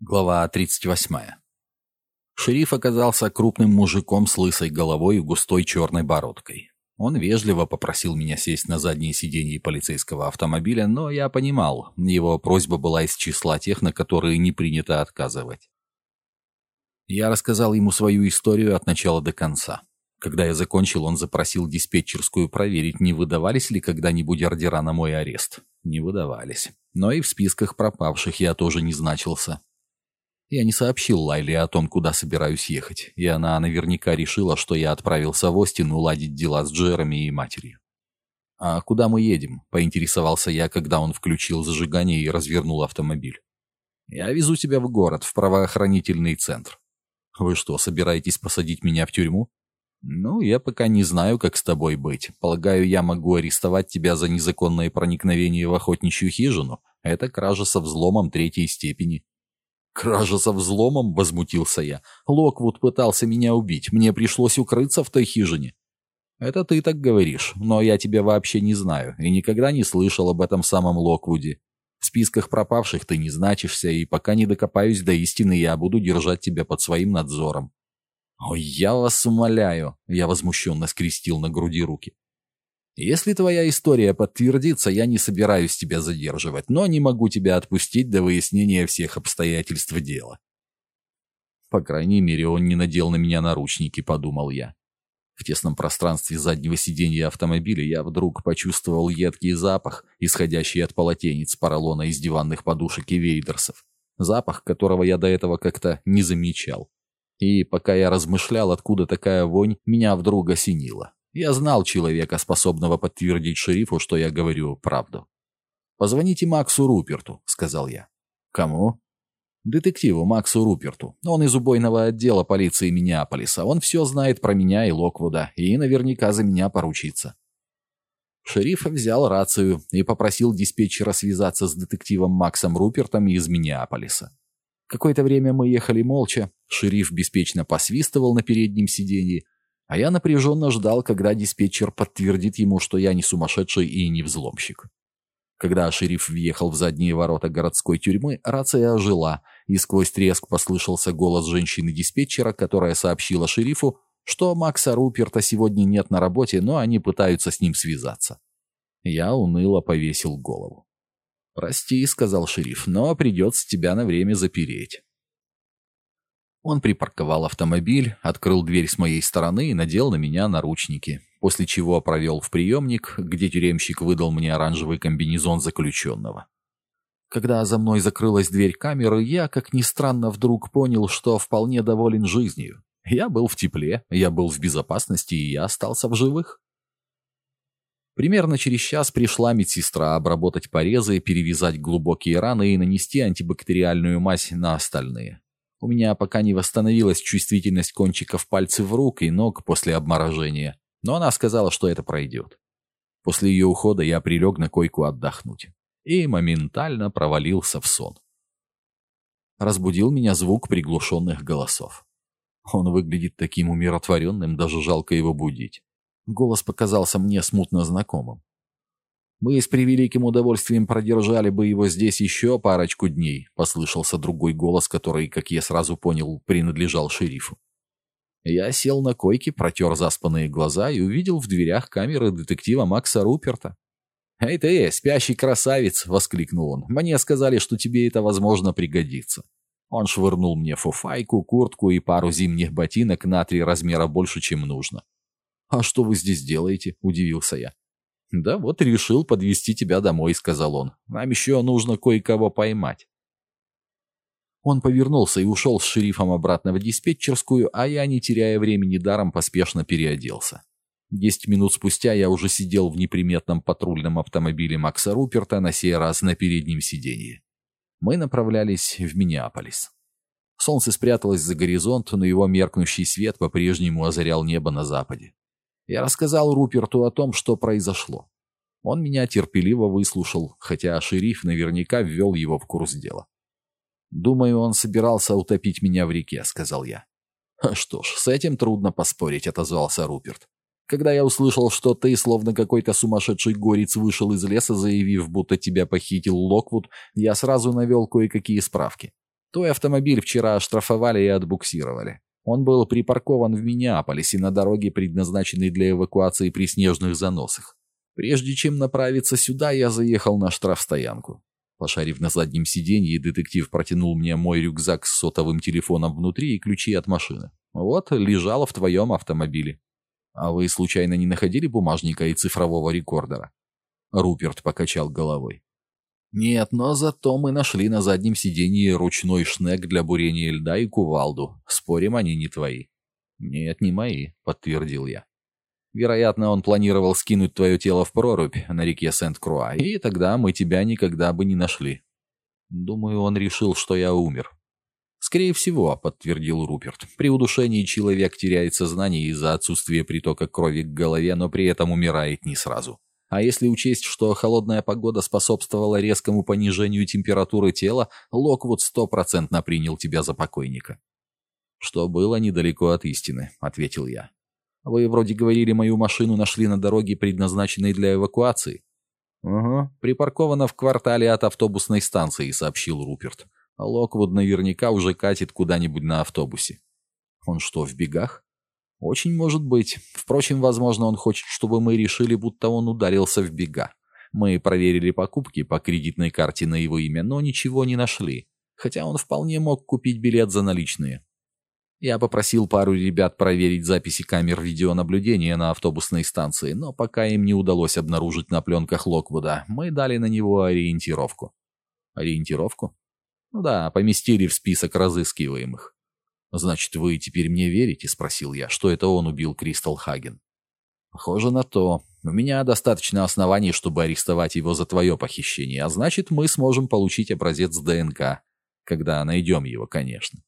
Глава 38. Шериф оказался крупным мужиком с лысой головой и густой черной бородкой. Он вежливо попросил меня сесть на заднее сиденье полицейского автомобиля, но я понимал, его просьба была из числа тех, на которые не принято отказывать. Я рассказал ему свою историю от начала до конца. Когда я закончил, он запросил диспетчерскую проверить, не выдавались ли когда-нибудь ордера на мой арест. Не выдавались. Но и в списках пропавших я тоже не значился. Я не сообщил Лайле о том, куда собираюсь ехать, и она наверняка решила, что я отправился в Остин уладить дела с Джереми и матерью. «А куда мы едем?» – поинтересовался я, когда он включил зажигание и развернул автомобиль. «Я везу тебя в город, в правоохранительный центр». «Вы что, собираетесь посадить меня в тюрьму?» «Ну, я пока не знаю, как с тобой быть. Полагаю, я могу арестовать тебя за незаконное проникновение в охотничью хижину. Это кража со взломом третьей степени». «Кража со взломом?» — возмутился я. «Локвуд пытался меня убить. Мне пришлось укрыться в той хижине». «Это ты так говоришь, но я тебя вообще не знаю и никогда не слышал об этом самом Локвуде. В списках пропавших ты не значишься, и пока не докопаюсь до истины, я буду держать тебя под своим надзором». «Ой, я вас умоляю!» — я возмущенно скрестил на груди руки. Если твоя история подтвердится, я не собираюсь тебя задерживать, но не могу тебя отпустить до выяснения всех обстоятельств дела. По крайней мере, он не надел на меня наручники, подумал я. В тесном пространстве заднего сиденья автомобиля я вдруг почувствовал едкий запах, исходящий от полотенец, поролона из диванных подушек и вейдерсов. Запах, которого я до этого как-то не замечал. И пока я размышлял, откуда такая вонь, меня вдруг осенило. Я знал человека, способного подтвердить шерифу, что я говорю правду. «Позвоните Максу Руперту», — сказал я. «Кому?» «Детективу Максу Руперту. Он из убойного отдела полиции Миннеаполиса. Он все знает про меня и Локвуда, и наверняка за меня поручится». Шериф взял рацию и попросил диспетчера связаться с детективом Максом Рупертом из Миннеаполиса. Какое-то время мы ехали молча. Шериф беспечно посвистывал на переднем сиденье, а я напряженно ждал, когда диспетчер подтвердит ему, что я не сумасшедший и не взломщик. Когда шериф въехал в задние ворота городской тюрьмы, рация ожила, и сквозь треск послышался голос женщины-диспетчера, которая сообщила шерифу, что Макса Руперта сегодня нет на работе, но они пытаются с ним связаться. Я уныло повесил голову. «Прости», — сказал шериф, — «но придется тебя на время запереть». Он припарковал автомобиль, открыл дверь с моей стороны и надел на меня наручники, после чего провел в приемник, где тюремщик выдал мне оранжевый комбинезон заключенного. Когда за мной закрылась дверь камеры, я, как ни странно, вдруг понял, что вполне доволен жизнью. Я был в тепле, я был в безопасности, и я остался в живых. Примерно через час пришла медсестра обработать порезы, перевязать глубокие раны и нанести антибактериальную мазь на остальные. У меня пока не восстановилась чувствительность кончиков пальцев рук и ног после обморожения, но она сказала, что это пройдет. После ее ухода я прилег на койку отдохнуть и моментально провалился в сон. Разбудил меня звук приглушенных голосов. Он выглядит таким умиротворенным, даже жалко его будить. Голос показался мне смутно знакомым. «Мы с превеликим удовольствием продержали бы его здесь еще парочку дней», — послышался другой голос, который, как я сразу понял, принадлежал шерифу. Я сел на койке, протер заспанные глаза и увидел в дверях камеры детектива Макса Руперта. «Эй ты, спящий красавец!» — воскликнул он. «Мне сказали, что тебе это, возможно, пригодится». Он швырнул мне фуфайку, куртку и пару зимних ботинок на три размера больше, чем нужно. «А что вы здесь делаете?» — удивился я. «Да вот решил подвести тебя домой», — сказал он. «Нам еще нужно кое-кого поймать». Он повернулся и ушел с шерифом обратно в диспетчерскую, а я, не теряя времени даром, поспешно переоделся. Десять минут спустя я уже сидел в неприметном патрульном автомобиле Макса Руперта, на сей раз на переднем сиденье. Мы направлялись в Миннеаполис. Солнце спряталось за горизонт, но его меркнущий свет по-прежнему озарял небо на западе. Я рассказал Руперту о том, что произошло. Он меня терпеливо выслушал, хотя шериф наверняка ввел его в курс дела. «Думаю, он собирался утопить меня в реке», — сказал я. «Что ж, с этим трудно поспорить», — отозвался Руперт. «Когда я услышал, что ты, словно какой-то сумасшедший горец, вышел из леса, заявив, будто тебя похитил Локвуд, я сразу навел кое-какие справки. Твой автомобиль вчера оштрафовали и отбуксировали. Он был припаркован в Миннеаполисе на дороге, предназначенной для эвакуации при снежных заносах. Прежде чем направиться сюда, я заехал на штрафстоянку. Пошарив на заднем сиденье, детектив протянул мне мой рюкзак с сотовым телефоном внутри и ключи от машины. Вот, лежало в твоем автомобиле. А вы случайно не находили бумажника и цифрового рекордера? Руперт покачал головой. Нет, но зато мы нашли на заднем сиденье ручной шнек для бурения льда и кувалду. Спорим, они не твои. Нет, не мои, подтвердил я. Вероятно, он планировал скинуть твое тело в прорубь на реке Сент-Круа, и тогда мы тебя никогда бы не нашли. Думаю, он решил, что я умер. Скорее всего, подтвердил Руперт. При удушении человек теряет сознание из-за отсутствия притока крови к голове, но при этом умирает не сразу. А если учесть, что холодная погода способствовала резкому понижению температуры тела, Локвуд стопроцентно принял тебя за покойника. «Что было недалеко от истины», — ответил я. Вы вроде говорили, мою машину нашли на дороге, предназначенной для эвакуации. «Угу, припаркована в квартале от автобусной станции», — сообщил Руперт. «Локвуд наверняка уже катит куда-нибудь на автобусе». «Он что, в бегах?» «Очень может быть. Впрочем, возможно, он хочет, чтобы мы решили, будто он ударился в бега. Мы проверили покупки по кредитной карте на его имя, но ничего не нашли. Хотя он вполне мог купить билет за наличные. Я попросил пару ребят проверить записи камер видеонаблюдения на автобусной станции, но пока им не удалось обнаружить на пленках Локвуда, мы дали на него ориентировку. Ориентировку? Ну да, поместили в список разыскиваемых. «Значит, вы теперь мне верите?» — спросил я, что это он убил Кристал Хаген. «Похоже на то. У меня достаточно оснований, чтобы арестовать его за твое похищение, а значит, мы сможем получить образец ДНК. Когда найдем его, конечно».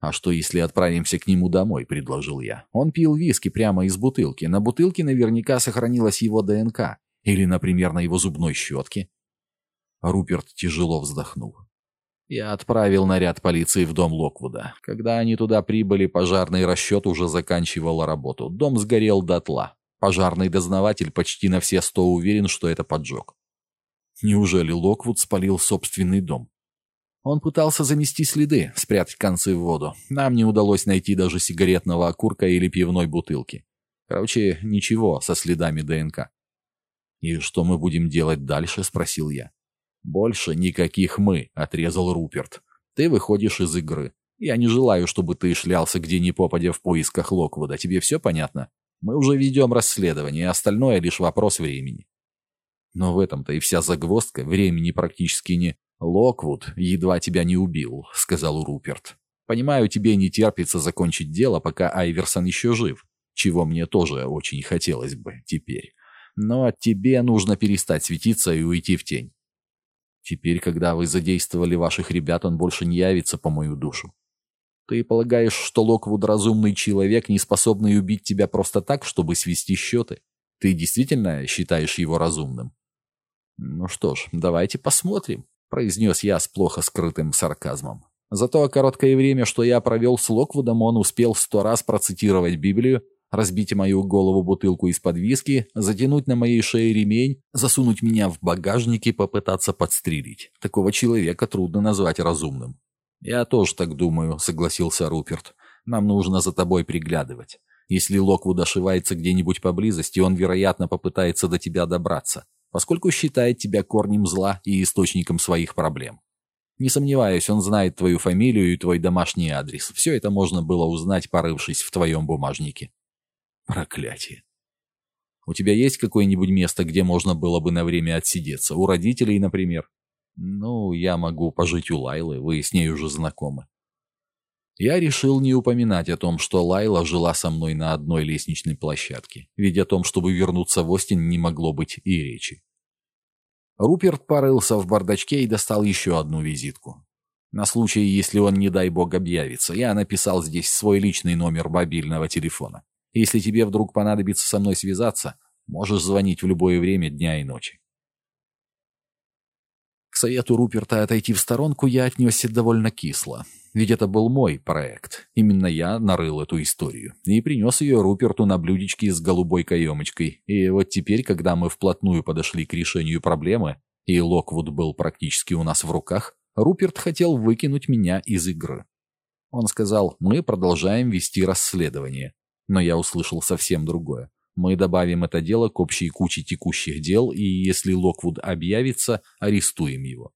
«А что, если отправимся к нему домой?» – предложил я. «Он пил виски прямо из бутылки. На бутылке наверняка сохранилась его ДНК. Или, например, на его зубной щетке». Руперт тяжело вздохнул. Я отправил наряд полиции в дом Локвуда. Когда они туда прибыли, пожарный расчет уже заканчивал работу. Дом сгорел дотла. Пожарный дознаватель почти на все сто уверен, что это поджог. Неужели Локвуд спалил собственный дом? Он пытался замести следы, спрятать концы в воду. Нам не удалось найти даже сигаретного окурка или пивной бутылки. Короче, ничего со следами ДНК. «И что мы будем делать дальше?» — спросил я. «Больше никаких «мы», — отрезал Руперт. «Ты выходишь из игры. Я не желаю, чтобы ты шлялся где ни попадя в поисках Локвуда. Тебе все понятно? Мы уже ведем расследование, остальное лишь вопрос времени». Но в этом-то и вся загвоздка. Времени практически не... «Локвуд едва тебя не убил», — сказал Руперт. «Понимаю, тебе не терпится закончить дело, пока Айверсон еще жив, чего мне тоже очень хотелось бы теперь. Но тебе нужно перестать светиться и уйти в тень. Теперь, когда вы задействовали ваших ребят, он больше не явится по мою душу. Ты полагаешь, что Локвуд разумный человек, не способный убить тебя просто так, чтобы свести счеты? Ты действительно считаешь его разумным? Ну что ж, давайте посмотрим произнес я с плохо скрытым сарказмом. За то короткое время, что я провел с Локвудом, он успел сто раз процитировать Библию, разбить мою голову бутылку из-под виски, затянуть на моей шее ремень, засунуть меня в багажник и попытаться подстрелить. Такого человека трудно назвать разумным. «Я тоже так думаю», — согласился Руперт. «Нам нужно за тобой приглядывать. Если Локвуд ошивается где-нибудь поблизости, он, вероятно, попытается до тебя добраться поскольку считает тебя корнем зла и источником своих проблем. Не сомневаюсь, он знает твою фамилию и твой домашний адрес. Все это можно было узнать, порывшись в твоем бумажнике. Проклятие. У тебя есть какое-нибудь место, где можно было бы на время отсидеться? У родителей, например? Ну, я могу пожить у Лайлы, вы с ней уже знакомы. Я решил не упоминать о том, что Лайла жила со мной на одной лестничной площадке, ведь о том, чтобы вернуться в Остин, не могло быть и речи. Руперт порылся в бардачке и достал еще одну визитку. На случай, если он, не дай бог, объявится, я написал здесь свой личный номер мобильного телефона. Если тебе вдруг понадобится со мной связаться, можешь звонить в любое время дня и ночи. К совету Руперта отойти в сторонку я отнесся довольно кисло. Ведь это был мой проект. Именно я нарыл эту историю. И принес ее Руперту на блюдечке с голубой каемочкой. И вот теперь, когда мы вплотную подошли к решению проблемы, и Локвуд был практически у нас в руках, Руперт хотел выкинуть меня из игры. Он сказал, мы продолжаем вести расследование. Но я услышал совсем другое. Мы добавим это дело к общей куче текущих дел, и если Локвуд объявится, арестуем его.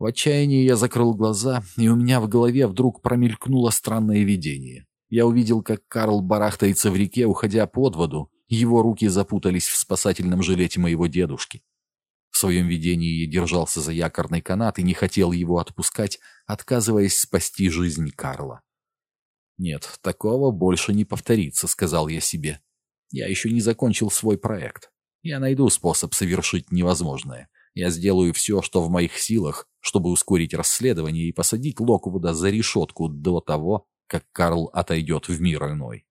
В отчаянии я закрыл глаза, и у меня в голове вдруг промелькнуло странное видение. Я увидел, как Карл барахтается в реке, уходя под воду. Его руки запутались в спасательном жилете моего дедушки. В своем видении я держался за якорный канат и не хотел его отпускать, отказываясь спасти жизнь Карла. «Нет, такого больше не повторится», — сказал я себе. «Я еще не закончил свой проект. Я найду способ совершить невозможное. Я сделаю все, что в моих силах, чтобы ускорить расследование и посадить Локвуда за решетку до того, как Карл отойдет в мир иной.